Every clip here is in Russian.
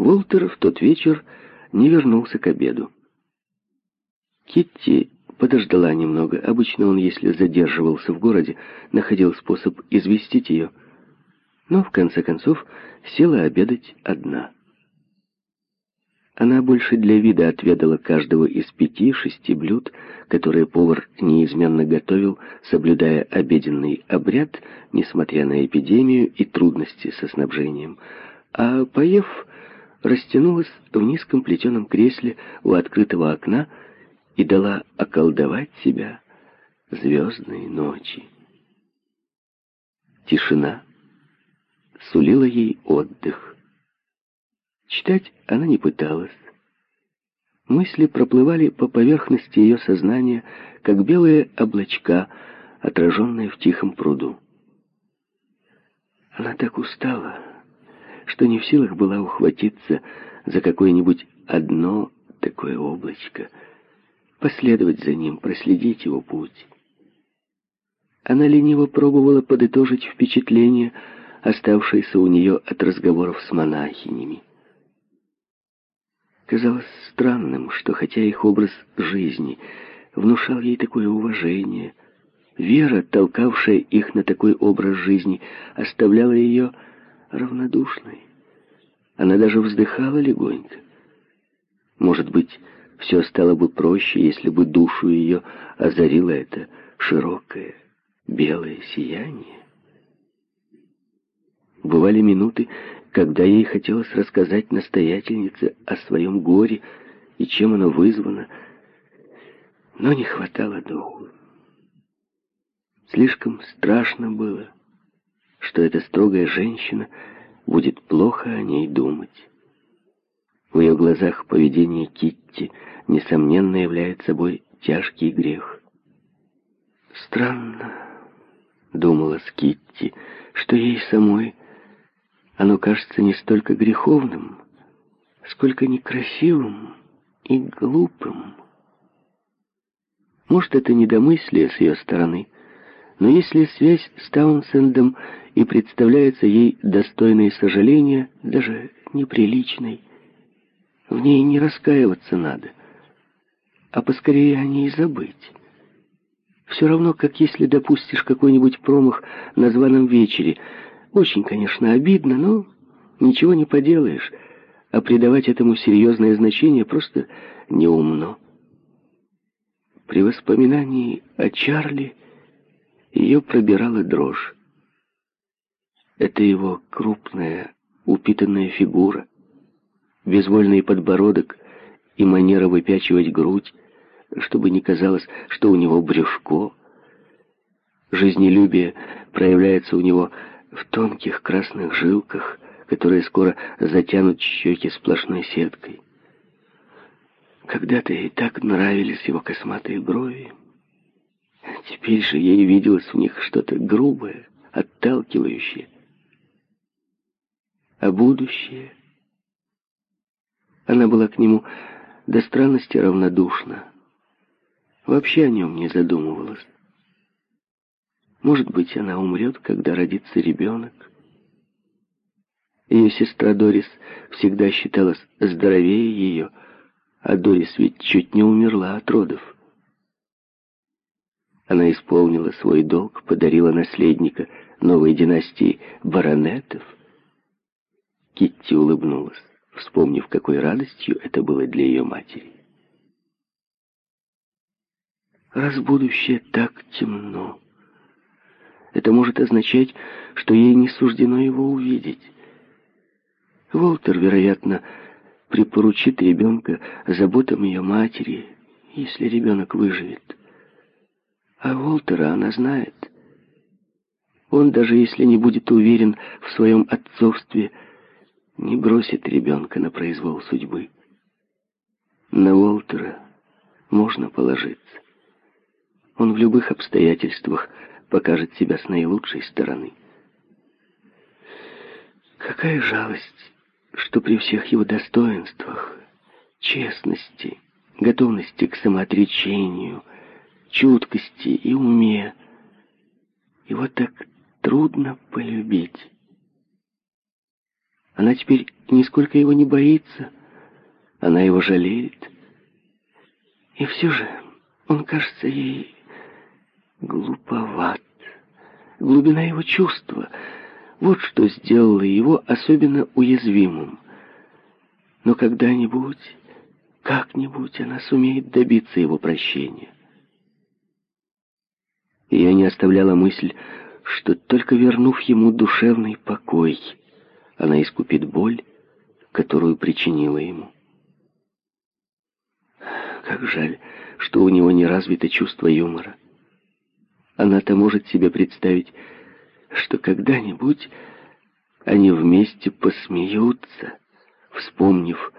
Волтер в тот вечер не вернулся к обеду. Китти подождала немного. Обычно он, если задерживался в городе, находил способ известить ее. Но, в конце концов, села обедать одна. Она больше для вида отведала каждого из пяти-шести блюд, которые повар неизменно готовил, соблюдая обеденный обряд, несмотря на эпидемию и трудности со снабжением. А поев, растянулась в низком плетеном кресле у открытого окна и дала околдовать себя звездной ночи. Тишина сулила ей отдых. Читать она не пыталась. Мысли проплывали по поверхности ее сознания, как белые облачка, отраженные в тихом пруду. Она так устала, что не в силах была ухватиться за какое-нибудь одно такое облачко, последовать за ним, проследить его путь. Она лениво пробовала подытожить впечатления, оставшиеся у нее от разговоров с монахинями. Казалось странным, что хотя их образ жизни внушал ей такое уважение, вера, толкавшая их на такой образ жизни, оставляла ее равнодушной. Она даже вздыхала легонько. Может быть, все стало бы проще, если бы душу ее озарило это широкое белое сияние. Бывали минуты, когда ей хотелось рассказать настоятельнице о своем горе и чем оно вызвано, но не хватало духу. Слишком страшно было, что эта строгая женщина будет плохо о ней думать. В ее глазах поведение Китти, несомненно, является собой тяжкий грех. Странно, думала Скитти, что ей самой оно кажется не столько греховным, сколько некрасивым и глупым. Может, это недомыслие с ее стороны, но если связь с Таунсендом и представляется ей достойной сожаления, даже неприличной, в ней не раскаиваться надо, а поскорее о ней забыть. Все равно, как если допустишь какой-нибудь промах на званом вечере — очень, конечно, обидно, но ничего не поделаешь, а придавать этому серьезное значение просто неумно. При воспоминании о Чарли ее пробирала дрожь. Это его крупная, упитанная фигура, безвольный подбородок и манера выпячивать грудь, чтобы не казалось, что у него брюшко. Жизнелюбие проявляется у него в тонких красных жилках, которые скоро затянут щеки сплошной сеткой. Когда-то ей так нравились его косматые брови. Теперь же ей виделось в них что-то грубое, отталкивающее. А будущее? Она была к нему до странности равнодушна. Вообще о нем не задумывалась. Может быть, она умрет, когда родится ребенок. Ее сестра Дорис всегда считалась здоровее ее, а Дорис ведь чуть не умерла от родов. Она исполнила свой долг, подарила наследника новой династии баронетов. Китти улыбнулась, вспомнив, какой радостью это было для ее матери. Раз будущее так темно, это может означать, что ей не суждено его увидеть. Волтер, вероятно, припоручит ребенка заботам ее матери, если ребенок выживет. А Волтера она знает. Он, даже если не будет уверен в своем отцовстве, не бросит ребенка на произвол судьбы. На Волтера можно положиться. Он в любых обстоятельствах покажет себя с наилучшей стороны. Какая жалость, что при всех его достоинствах, честности, готовности к самоотречению, чуткости и уме, его так трудно полюбить. Она теперь нисколько его не боится. Она его жалеет. И все же он кажется ей глуповат. Глубина его чувства — вот что сделало его особенно уязвимым. Но когда-нибудь, как-нибудь она сумеет добиться его прощения. Ее не оставляла мысль, что только вернув ему душевный покой, она искупит боль, которую причинила ему. Как жаль, что у него не развито чувство юмора. Она-то может себе представить, что когда-нибудь они вместе посмеются, вспомнив,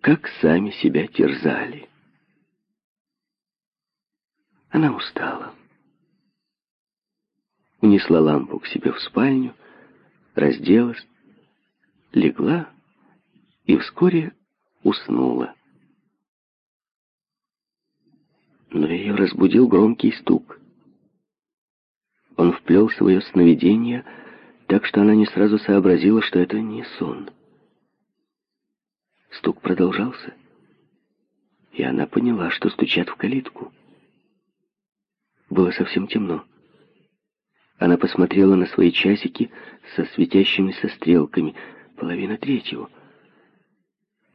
как сами себя терзали. Она устала. Унесла лампу к себе в спальню, разделась, легла и вскоре уснула. Но ее разбудил громкий стук. Он вплел свое сновидение, так что она не сразу сообразила, что это не сон. Стук продолжался, и она поняла, что стучат в калитку. Было совсем темно. Она посмотрела на свои часики со светящимися стрелками. Половина третьего.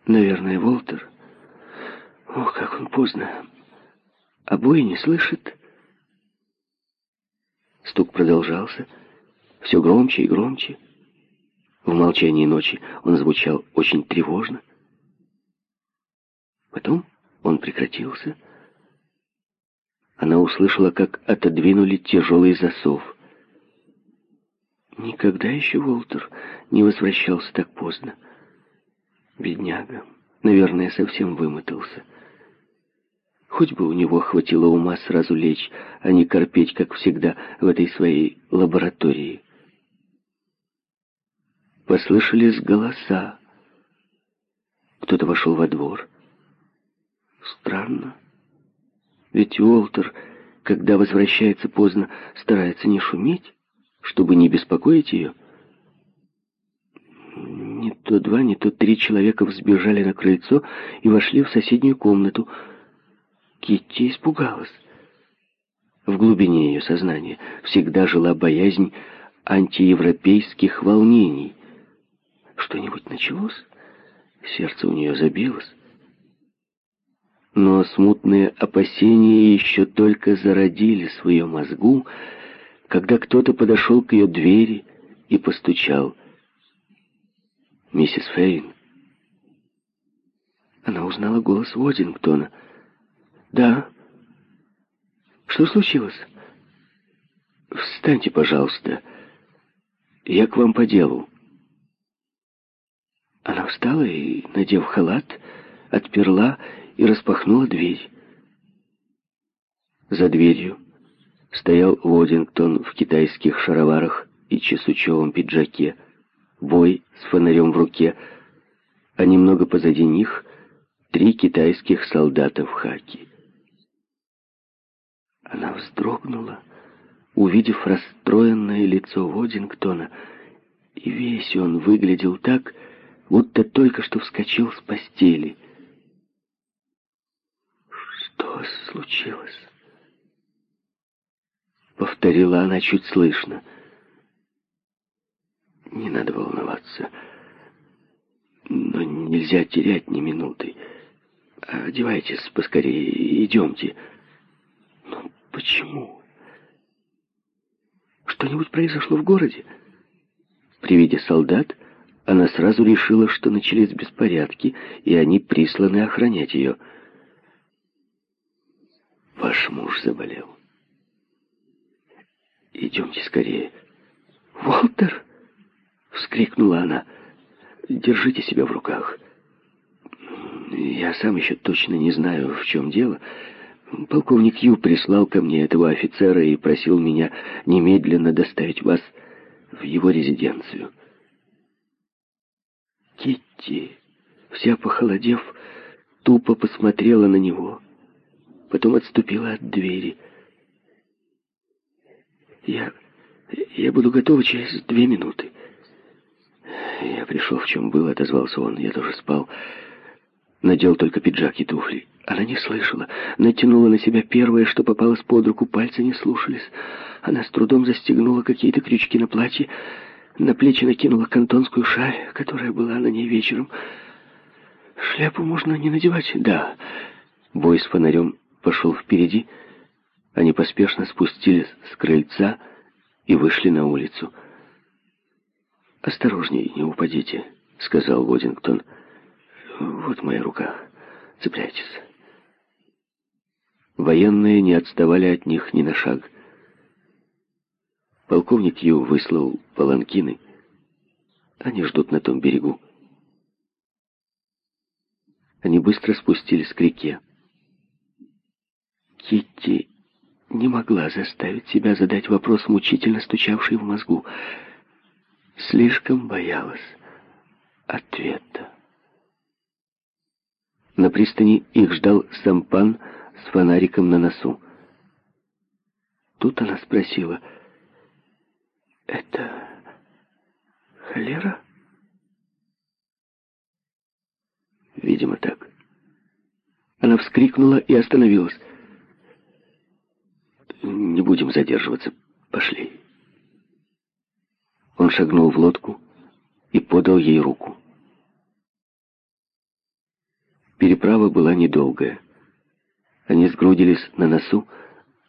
Наверное, Волтер. Ох, как он поздно. Обои не слышит. Стук продолжался, все громче и громче. В молчании ночи он звучал очень тревожно. Потом он прекратился. Она услышала, как отодвинули тяжелый засов. Никогда еще Волтер не возвращался так поздно. Бедняга, наверное, совсем вымотался. Хоть бы у него хватило ума сразу лечь, а не корпеть, как всегда, в этой своей лаборатории. Послышались голоса. Кто-то вошел во двор. Странно. Ведь Уолтер, когда возвращается поздно, старается не шуметь чтобы не беспокоить ее. Не то два, не то три человека взбежали на крыльцо и вошли в соседнюю комнату. Китти испугалась. В глубине ее сознания всегда жила боязнь антиевропейских волнений. Что-нибудь началось? Сердце у нее забилось. Но смутные опасения еще только зародились в ее мозгу, когда кто-то подошел к ее двери и постучал. «Миссис Фейн». Она узнала голос Уодингтона. «Да». «Что случилось?» «Встаньте, пожалуйста. Я к вам по делу». Она встала и, надев халат, отперла и распахнула дверь. За дверью стоял Уодингтон в китайских шароварах и чесучевом пиджаке, бой с фонарем в руке, а немного позади них три китайских солдата в хаки. Она вздрогнула, увидев расстроенное лицо Уодингтона, и весь он выглядел так, будто только что вскочил с постели. Что случилось? Повторила она чуть слышно. Не надо волноваться. Но нельзя терять ни минуты. Одевайтесь поскорее, идемте. Но почему? Что-нибудь произошло в городе? При виде солдат она сразу решила, что начались беспорядки, и они присланы охранять ее. Ваш муж заболел. «Идемте скорее». «Уолтер!» — вскрикнула она. «Держите себя в руках». «Я сам еще точно не знаю, в чем дело. Полковник Ю прислал ко мне этого офицера и просил меня немедленно доставить вас в его резиденцию». Китти, вся похолодев, тупо посмотрела на него, потом отступила от двери — я... я буду готова через две минуты. Я пришел, в чем был, отозвался он. Я тоже спал. Надел только пиджак и туфли. Она не слышала. Натянула на себя первое, что попалось под руку. Пальцы не слушались. Она с трудом застегнула какие-то крючки на платье. На плечи накинула кантонскую шаль, которая была на ней вечером. Шляпу можно не надевать? Да. Бой с фонарем пошел впереди. Они поспешно спустились с крыльца и вышли на улицу. «Осторожней, не упадите», — сказал Водингтон. «Вот моя рука. Цепляйтесь». Военные не отставали от них ни на шаг. Полковник Ю выслал паланкины. Они ждут на том берегу. Они быстро спустились к реке. Китти не могла заставить себя задать вопрос, мучительно стучавший в мозгу. Слишком боялась ответа. На пристани их ждал сампан с фонариком на носу. Тут она спросила, «Это холера?» Видимо, так. Она вскрикнула и остановилась. «Не будем задерживаться. Пошли». Он шагнул в лодку и подал ей руку. Переправа была недолгая. Они сгрудились на носу,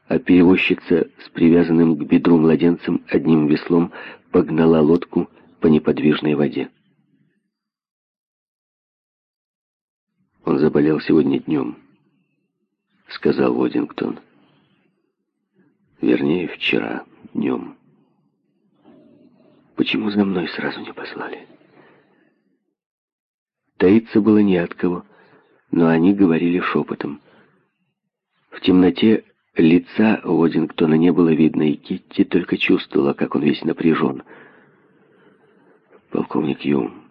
а перевозчица с привязанным к бедру младенцем одним веслом погнала лодку по неподвижной воде. «Он заболел сегодня днем», — сказал Уодингтон. «Вернее, вчера днем». «Почему за мной сразу не послали?» Таиться было не от кого, но они говорили шепотом. В темноте лица Уодингтона не было видно, и Китти только чувствовала, как он весь напряжен. Полковник Юм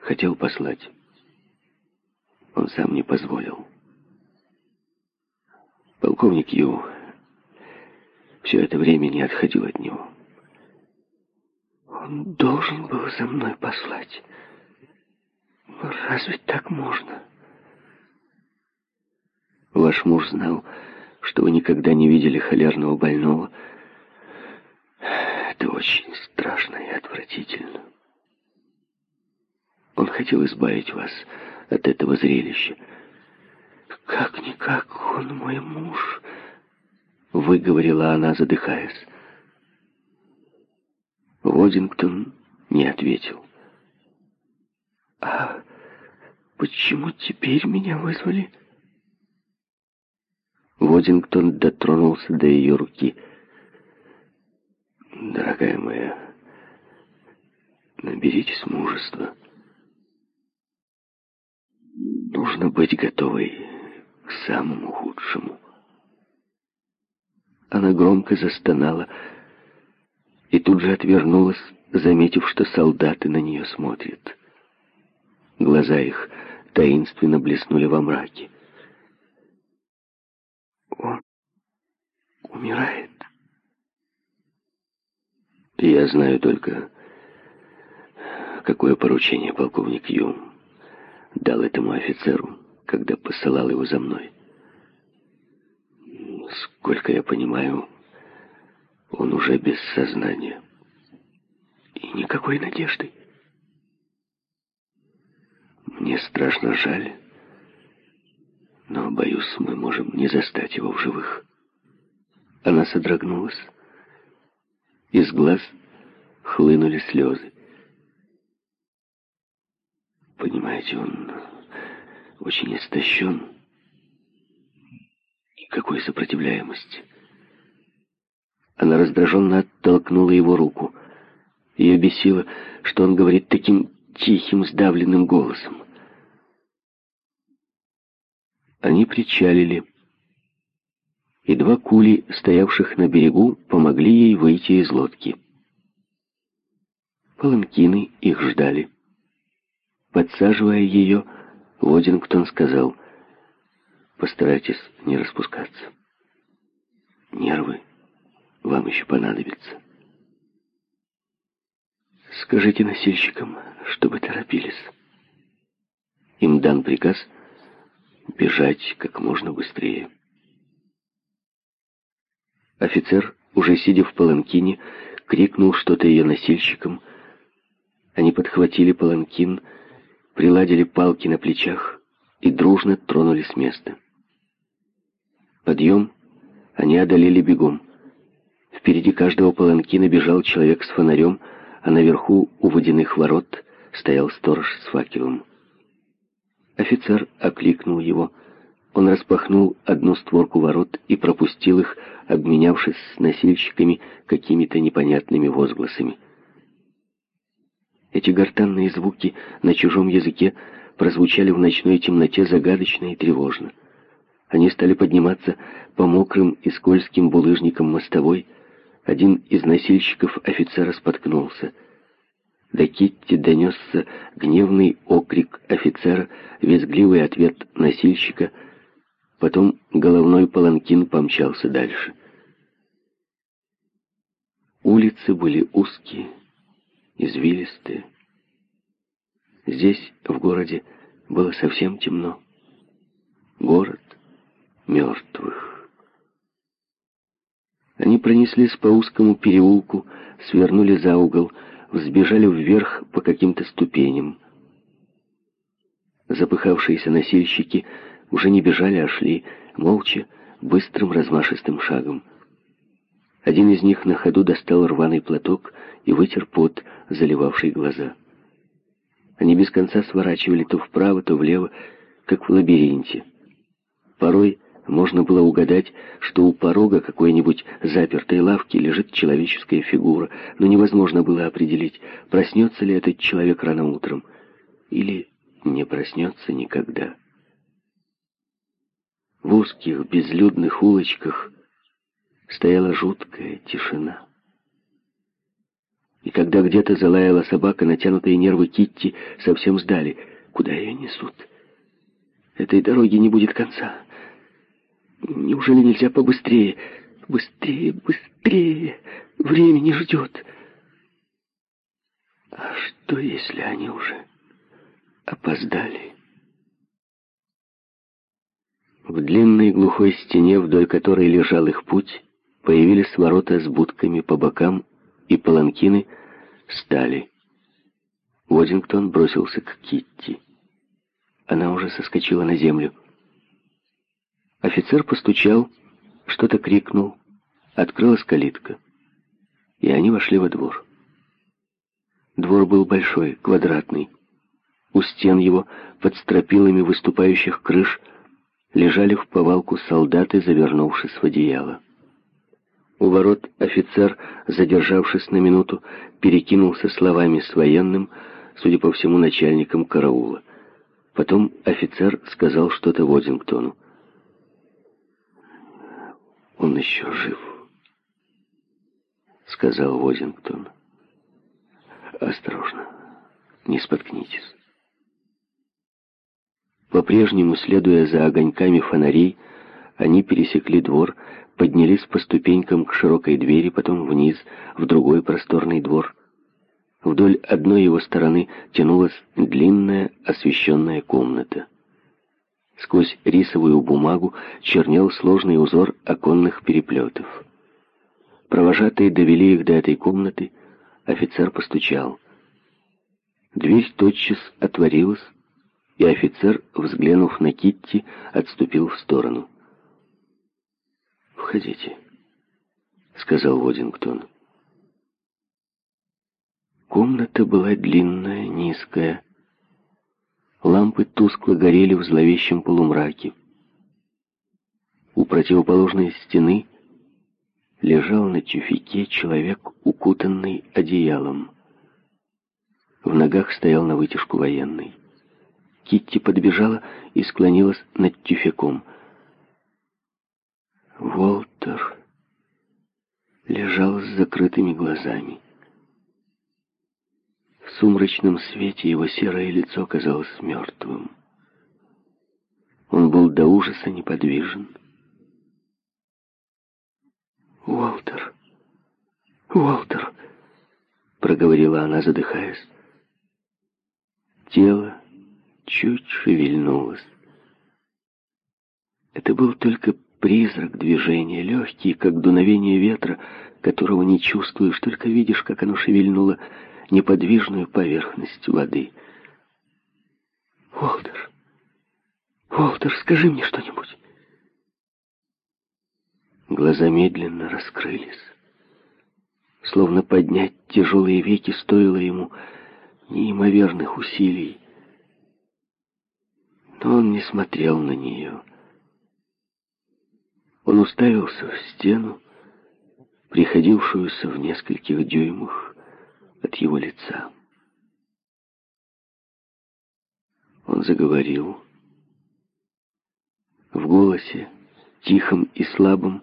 хотел послать. Он сам не позволил. Полковник Ю все это время не отходил от него. Он должен был за мной послать. Разве так можно? Ваш муж знал, что вы никогда не видели холерного больного. Это очень страшно и отвратительно. Он хотел избавить вас от этого зрелища. «Как-никак он мой муж», — выговорила она, задыхаясь. Водингтон не ответил. «А почему теперь меня вызвали?» Водингтон дотронулся до ее руки. «Дорогая моя, наберитесь мужества. Нужно быть готовой к самому худшему». Она громко застонала и тут же отвернулась, заметив, что солдаты на нее смотрят. Глаза их таинственно блеснули во мраке. Он умирает. Я знаю только, какое поручение полковник Юм дал этому офицеру, когда посылал его за мной. Сколько я понимаю, он уже без сознания. И никакой надежды. Мне страшно жаль, но, боюсь, мы можем не застать его в живых. Она содрогнулась. Из глаз хлынули слезы. Понимаете, он очень истощен. Никакой сопротивляемости. Она раздраженно оттолкнула его руку. Ее бесило, что он говорит таким тихим, сдавленным голосом. Они причалили, и два кули, стоявших на берегу, помогли ей выйти из лодки. Паланкины их ждали. Подсаживая ее, Водингтон сказал, «Постарайтесь не распускаться. Нервы вам еще понадобятся». Скажите носильщикам, чтобы торопились. Им дан приказ бежать как можно быстрее. Офицер, уже сидя в паланкине, крикнул что-то ее носильщикам. Они подхватили паланкин, приладили палки на плечах и дружно тронули с места. Подъем они одолели бегом. Впереди каждого паланкина бежал человек с фонарем, а наверху у водяных ворот стоял сторож с факелом. Офицер окликнул его. Он распахнул одну створку ворот и пропустил их, обменявшись с носильщиками какими-то непонятными возгласами. Эти гортанные звуки на чужом языке прозвучали в ночной темноте загадочно и тревожно. Они стали подниматься по мокрым и скользким булыжникам мостовой. Один из носильщиков офицера споткнулся. До Китти донесся гневный окрик офицера, визгливый ответ носильщика. Потом головной паланкин помчался дальше. Улицы были узкие, извилистые. Здесь, в городе, было совсем темно. Город мертвых. Они пронеслись по узкому переулку, свернули за угол, взбежали вверх по каким-то ступеням. Запыхавшиеся носильщики уже не бежали, а шли молча, быстрым размашистым шагом. Один из них на ходу достал рваный платок и вытер пот, заливавший глаза. Они без конца сворачивали то вправо, то влево, как в лабиринте. Порой можно было угадать, что у порога какой-нибудь запертой лавки лежит человеческая фигура, но невозможно было определить, проснется ли этот человек рано утром или не проснется никогда. В узких безлюдных улочках стояла жуткая тишина. И когда где-то залаяла собака, натянутые нервы Китти совсем сдали. Куда ее несут? Этой дороги не будет конца. Неужели нельзя побыстрее? Быстрее, быстрее! Время не ждет. А что, если они уже опоздали? В длинной глухой стене, вдоль которой лежал их путь, появились ворота с будками по бокам, и паланкины стали. Уодингтон бросился к Китти. Она уже соскочила на землю. Офицер постучал, что-то крикнул, открылась калитка, и они вошли во двор. Двор был большой, квадратный. У стен его, под стропилами выступающих крыш, лежали в повалку солдаты, завернувшись в одеяло. У ворот офицер, задержавшись на минуту, перекинулся словами с военным, судя по всему, начальником караула. Потом офицер сказал что-то Водингтону. «Он еще жив», — сказал Возингтон. «Осторожно, не споткнитесь». По-прежнему, следуя за огоньками фонарей, они пересекли двор, поднялись по ступенькам к широкой двери, потом вниз, в другой просторный двор. Вдоль одной его стороны тянулась длинная освещенная комната. Сквозь рисовую бумагу чернел сложный узор оконных переплетов. Провожатые довели их до этой комнаты, офицер постучал. Дверь тотчас отворилась, и офицер, взглянув на Китти, отступил в сторону. «Входите», — сказал Водингтон. Комната была длинная, низкая, Лампы тускло горели в зловещем полумраке. У противоположной стены лежал на тюфике человек, укутанный одеялом. В ногах стоял на вытяжку военный. Китти подбежала и склонилась над тюфяком. Волтер лежал с закрытыми глазами. В сумрачном свете его серое лицо казалось мертвым. Он был до ужаса неподвижен. «Уолтер! Уолтер!» проговорила она, задыхаясь. Тело чуть шевельнулось. Это был только призрак движения, легкий, как дуновение ветра, которого не чувствуешь, только видишь, как оно шевельнуло неподвижную поверхность воды. «Уолтер! Уолтер, скажи мне что-нибудь!» Глаза медленно раскрылись. Словно поднять тяжелые веки стоило ему неимоверных усилий. Но он не смотрел на нее. Он уставился в стену, приходившуюся в нескольких дюймах от его лица. Он заговорил. В голосе, тихом и слабом,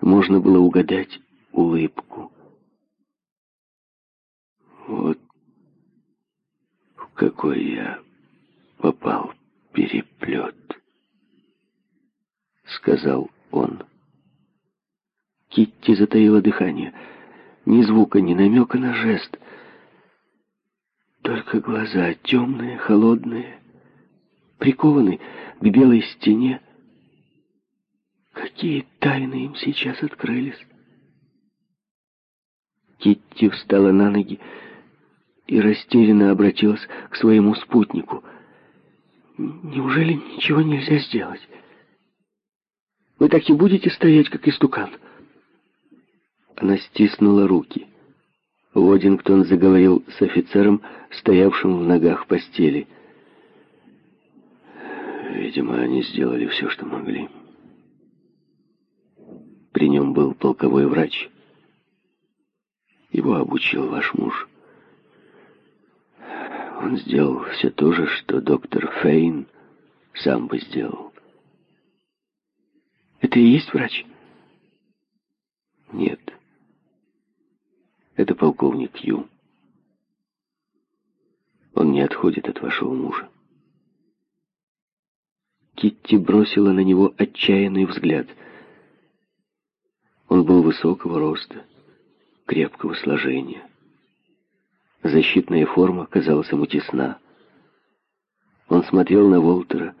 можно было угадать улыбку. Вот в какой я попал переплет, сказал он. Китти затаила дыхание. Ни звука, ни намека на жест. Только глаза темные, холодные, прикованы к белой стене. Какие тайны им сейчас открылись? Китти встала на ноги и растерянно обратилась к своему спутнику. «Неужели ничего нельзя сделать? Вы так и будете стоять, как истукан?» Она стиснула руки. Уодингтон заговорил с офицером, стоявшим в ногах постели. Видимо, они сделали все, что могли. При нем был полковой врач. Его обучил ваш муж. Он сделал все то же, что доктор Фейн сам бы сделал. Это и есть врач? Нет. Это полковник Ю. Он не отходит от вашего мужа. Китти бросила на него отчаянный взгляд. Он был высокого роста, крепкого сложения. Защитная форма казалась ему тесна. Он смотрел на Волтера,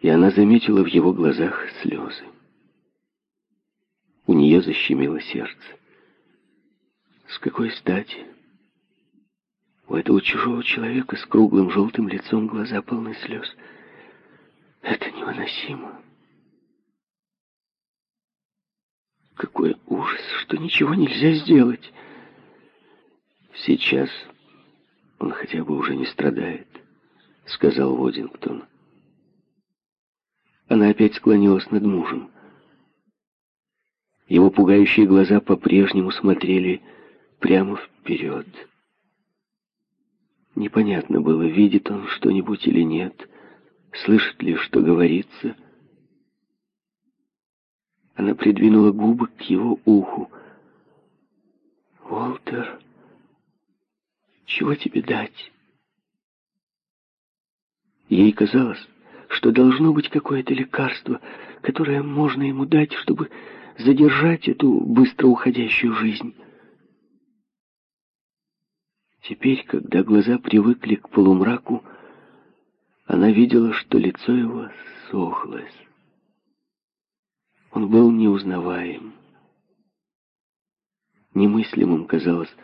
и она заметила в его глазах слезы. У нее защемило сердце. С какой стати? У этого чужого человека с круглым желтым лицом глаза полны слез. Это невыносимо. Какой ужас, что ничего нельзя сделать. Сейчас он хотя бы уже не страдает, сказал Водингтон. Она опять склонилась над мужем. Его пугающие глаза по-прежнему смотрели прямо вперед. Непонятно было, видит он что-нибудь или нет, слышит ли, что говорится. Она придвинула губы к его уху. «Уолтер, чего тебе дать?» Ей казалось, что должно быть какое-то лекарство, которое можно ему дать, чтобы задержать эту быстро уходящую жизнь. Теперь, когда глаза привыкли к полумраку, она видела, что лицо его сохлось. Он был неузнаваем. Немыслимым казалось,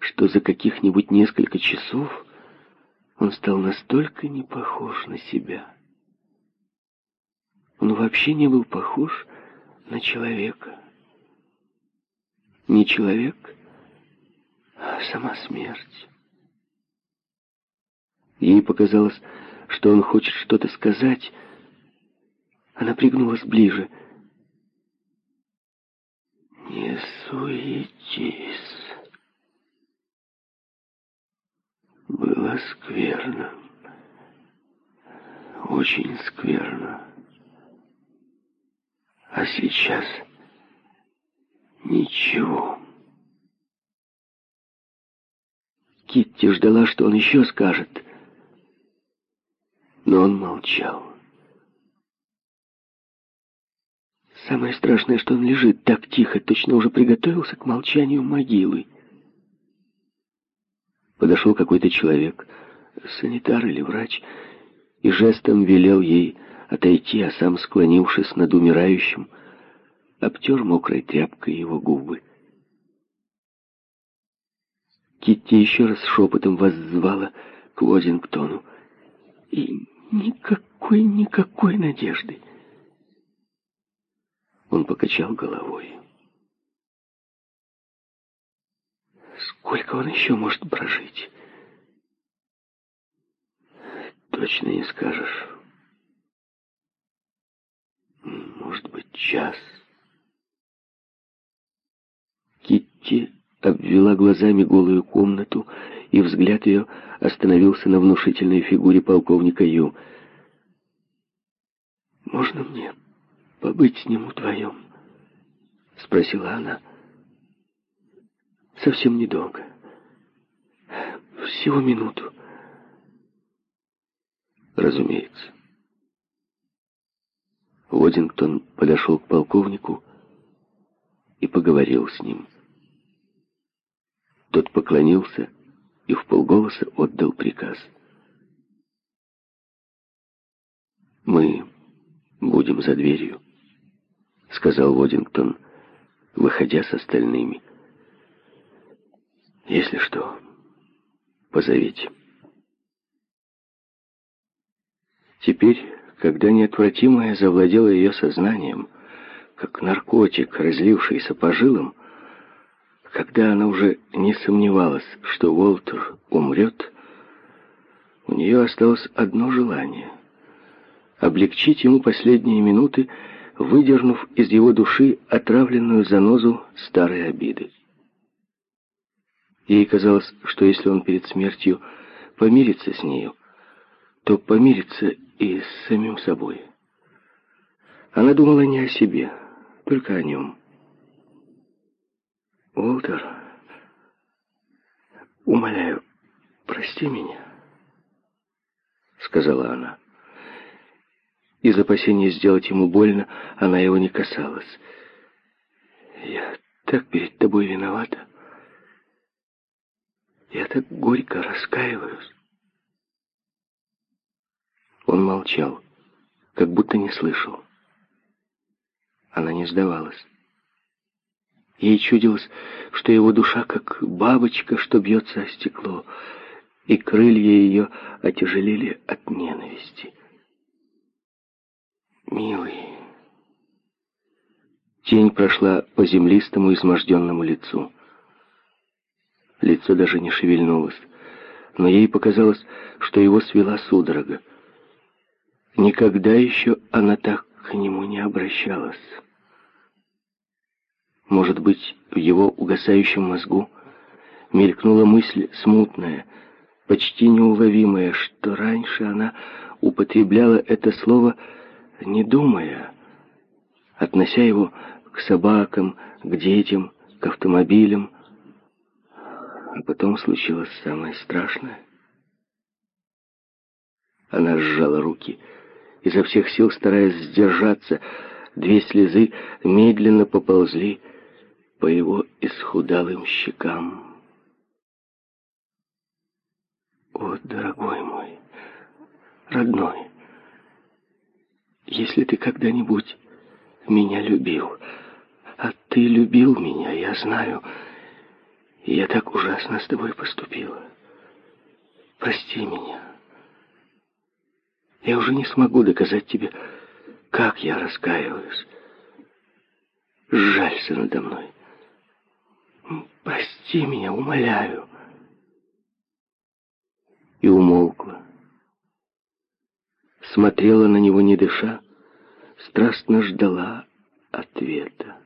что за каких-нибудь несколько часов он стал настолько не похож на себя. Он вообще не был похож на человека. Не человек, а сама смерть. Ей показалось, что он хочет что-то сказать. Она пригнулась ближе. «Не суетись. Было скверно. Очень скверно. А сейчас ничего». Китти ждала, что он еще скажет. Но он молчал. Самое страшное, что он лежит так тихо, точно уже приготовился к молчанию могилы. подошел какой-то человек, санитар или врач, и жестом велел ей отойти, а сам, склонившись над умирающим, обтер мокрой тряпкой его губы. Китти еще раз шепотом воззвала к Возингтону. И никакой, никакой надежды. Он покачал головой. Сколько он еще может прожить? Точно не скажешь. Может быть, час. Китти обвела глазами голую комнату, и взгляд ее остановился на внушительной фигуре полковника Ю. «Можно мне побыть с ним вдвоем?» — спросила она. «Совсем недолго. Всего минуту». «Разумеется». Уодингтон подошел к полковнику и поговорил с ним. Тот поклонился и в полголоса отдал приказ. «Мы будем за дверью», — сказал Водингтон, выходя с остальными. «Если что, позовите». Теперь, когда неотвратимое завладело ее сознанием, как наркотик, разлившийся по жилам, когда она уже не сомневалась, что Уолтер умрет, у нее осталось одно желание — облегчить ему последние минуты, выдернув из его души отравленную занозу старой обиды. Ей казалось, что если он перед смертью помирится с нею, то помирится и с самим собой. Она думала не о себе, только о нем. Уолтер, умоляю, прости меня, сказала она. Из опасения сделать ему больно, она его не касалась. Я так перед тобой виновата. Я так горько раскаиваюсь. Он молчал, как будто не слышал. Она не сдавалась. Ей чудилось, что его душа как бабочка, что бьется о стекло, и крылья ее отяжелели от ненависти. «Милый...» Тень прошла по землистому изможденному лицу. Лицо даже не шевельнулось, но ей показалось, что его свела судорога. Никогда еще она так к нему не обращалась. Может быть, в его угасающем мозгу мелькнула мысль смутная, почти неуловимая, что раньше она употребляла это слово, не думая, относя его к собакам, к детям, к автомобилям. А потом случилось самое страшное. Она сжала руки, изо всех сил стараясь сдержаться, две слезы медленно поползли по его исхудалым щекам. «О, дорогой мой, родной, если ты когда-нибудь меня любил, а ты любил меня, я знаю, я так ужасно с тобой поступила. Прости меня. Я уже не смогу доказать тебе, как я раскаиваюсь. Жалься надо мной. Прости меня, умоляю. И умолкла. Смотрела на него не дыша, страстно ждала ответа.